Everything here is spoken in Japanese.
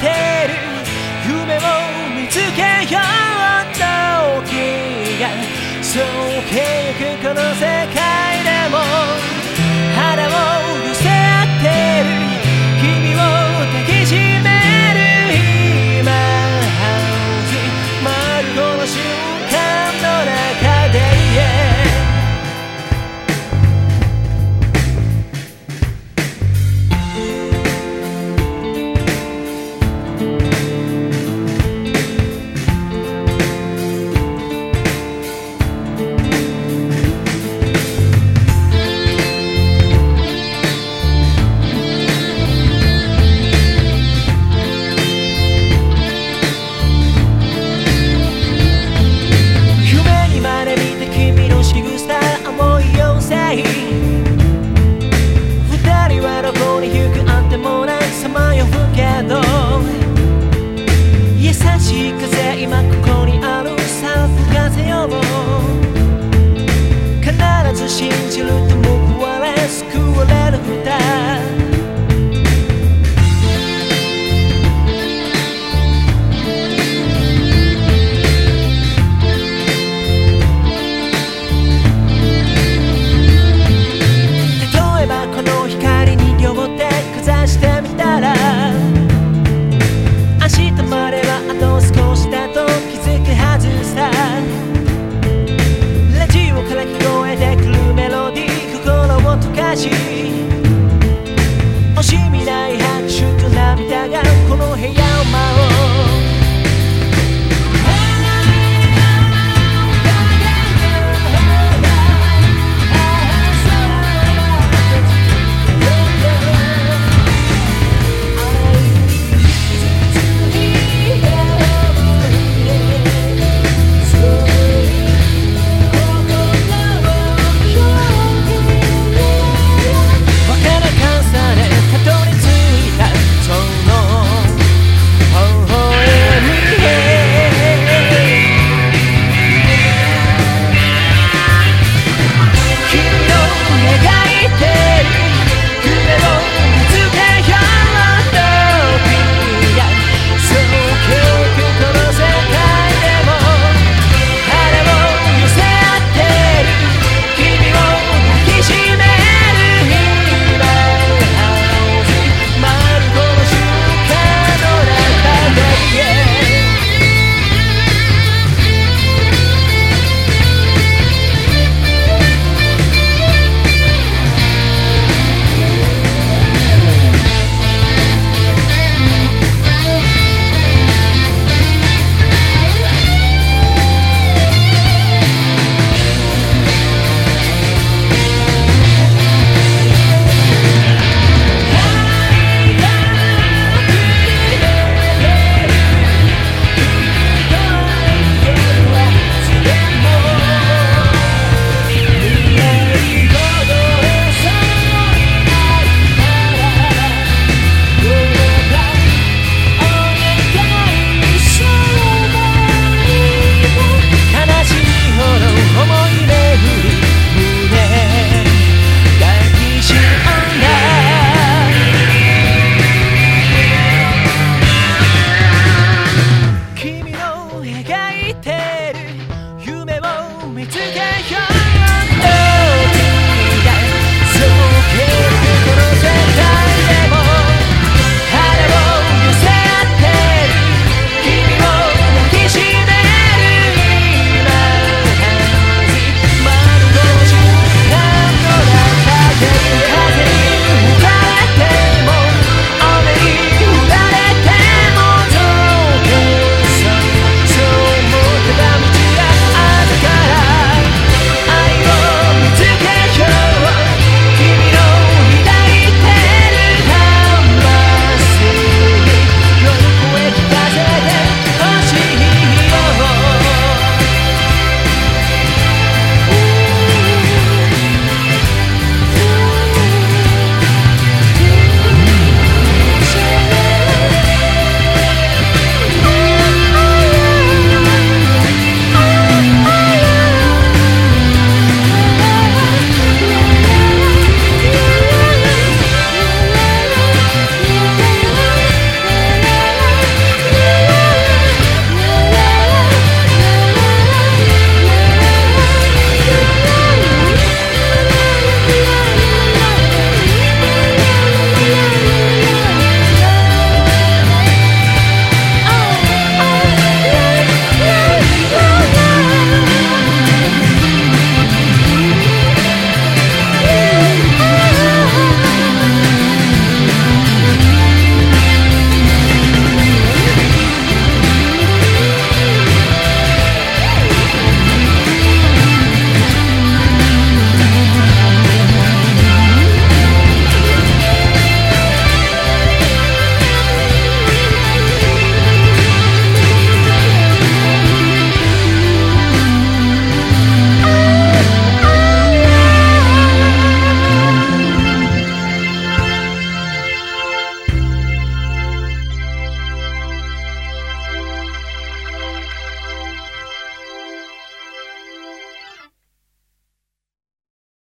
てる。夢を見つけよう。と気がそうゆくこの世界。